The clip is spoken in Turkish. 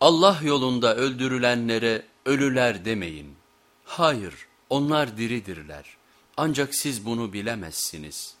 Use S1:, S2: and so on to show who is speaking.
S1: Allah yolunda öldürülenlere ölüler demeyin. Hayır onlar diridirler ancak siz bunu bilemezsiniz.''